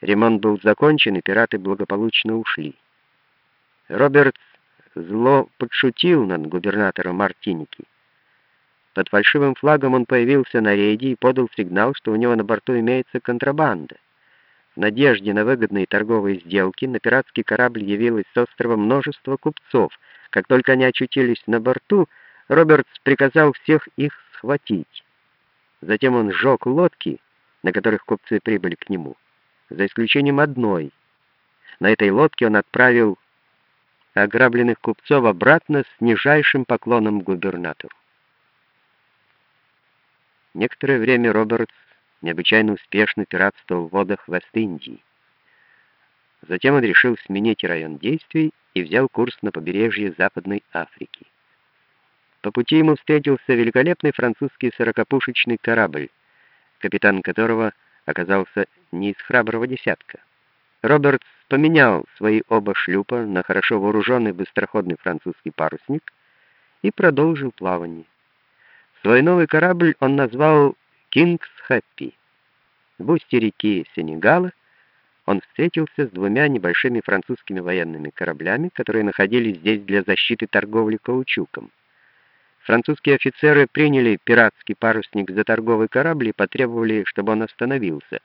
Ремонт был закончен, и пираты благополучно ушли. Робертс зло подшутил над губернатором Мартиники. Под фальшивым флагом он появился на рейде и подал сигнал, что у него на борту имеется контрабанда. В надежде на выгодные торговые сделки на пиратский корабль явилось с острова множество купцов. Как только они очутились на борту, Робертс приказал всех их схватить. Затем он сжег лодки, на которых купцы прибыли к нему, за исключением одной. На этой лодке он отправил ограбленных купцов обратно с нижайшим поклоном губернатору. Некоторое время Робертс необычайно успешно пиратствовал в водах Вест-Индии. Затем он решил сменить район действий и взял курс на побережье Западной Африки. По пути ему встретился великолепный французский сорокопушечный корабль, капитан которого оказался не из храброго десятка. Робертс поменял свои оба шлюпа на хорошо вооруженный быстроходный французский парусник и продолжил плавание. Свой новый корабль он назвал «Кингс Хэппи». В устье реки Сенегала он встретился с двумя небольшими французскими военными кораблями, которые находились здесь для защиты торговли каучуком. Французские офицеры приняли пиратский парусник за торговый корабль и потребовали, чтобы он остановился.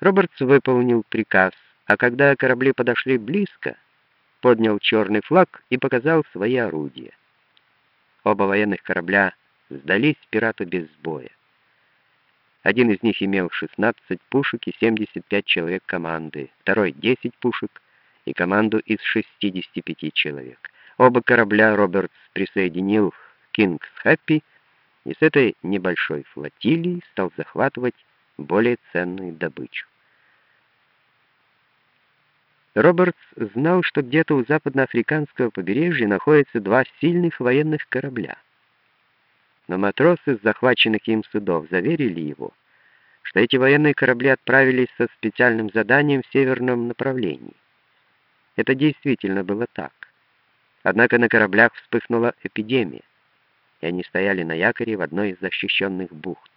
Робертс выполнил приказ, а когда корабли подошли близко, поднял черный флаг и показал свои орудия. Оба военных корабля сдались пирату без боя. Один из них имел 16 пушек и 75 человек команды, второй — 10 пушек и команду из 65 человек. Оба корабля Робертс присоединил Кингс Хэппи и с этой небольшой флотилией стал захватывать более ценную добычу. Робертс знал, что где-то у западноафриканского побережья находятся два сильных военных корабля — но матросы захваченных им судов заверили его, что эти военные корабли отправились со специальным заданием в северном направлении. Это действительно было так. Однако на кораблях вспыхнула эпидемия, и они стояли на якоре в одной из защищенных бухт.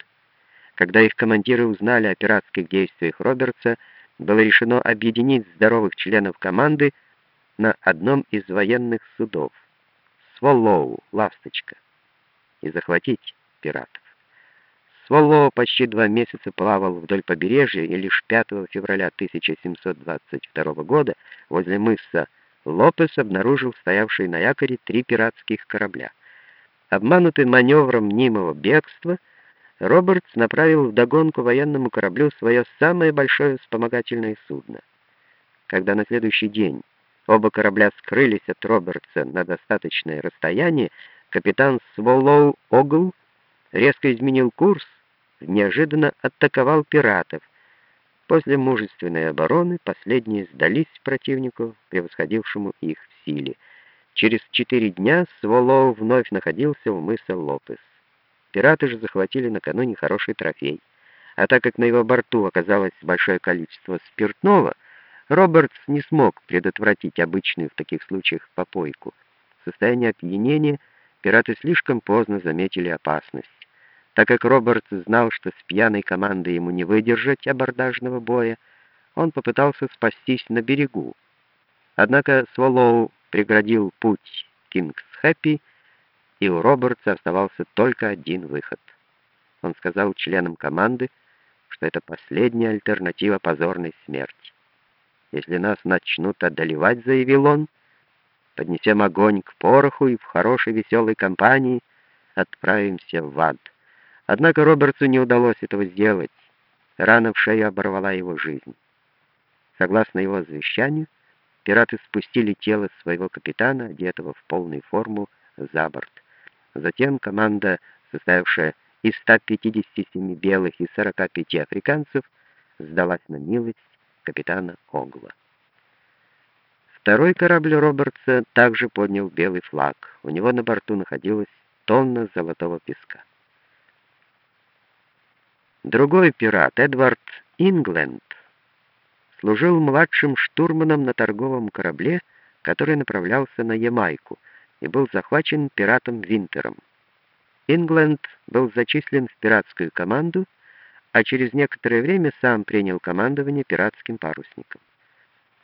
Когда их командиры узнали о пиратских действиях Робертса, было решено объединить здоровых членов команды на одном из военных судов — Своллоу, «Ласточка» и захватить пиратов. Сволло почти два месяца плавал вдоль побережья и лишь 5 февраля 1722 года возле мыса Лопес обнаружил стоявшие на якоре три пиратских корабля. Обманутый маневром мнимого бегства, Робертс направил вдогонку военному кораблю свое самое большое вспомогательное судно. Когда на следующий день оба корабля скрылись от Робертса на достаточное расстояние, капитан Сволоу Огл резко изменил курс, неожиданно атаковал пиратов. После мужественной обороны последние сдались противнику, превосходившему их в силе. Через четыре дня Сволоу вновь находился в мысе Лопес. Пираты же захватили накануне хороший трофей. А так как на его борту оказалось большое количество спиртного, Робертс не смог предотвратить обычную в таких случаях попойку. Состояние опьянения — пираты слишком поздно заметили опасность. Так как Роберт знал, что с пьяной командой ему не выдержать абордажного боя, он попытался спастись на берегу. Однако Сволоу преградил путь Кингс Хэппи, и у Робертса оставался только один выход. Он сказал членам команды, что это последняя альтернатива позорной смерти. «Если нас начнут одолевать», — заявил он, — поднесем огонь к пороху и в хорошей веселой компании отправимся в ад. Однако Робертсу не удалось этого сделать. Рана в шею оборвала его жизнь. Согласно его завещанию, пираты спустили тело своего капитана, одетого в полную форму, за борт. Затем команда, состоявшая из 157 белых и 45 африканцев, сдалась на милость капитана Огла. Второй корабль Робертса также поднял белый флаг. У него на борту находилась тонна золотого песка. Другой пират, Эдвард Ингленд, служил младшим штурманом на торговом корабле, который направлялся на Ямайку, и был захвачен пиратом Винтером. Ингленд был зачислен в пиратскую команду, а через некоторое время сам принял командование пиратским парусником.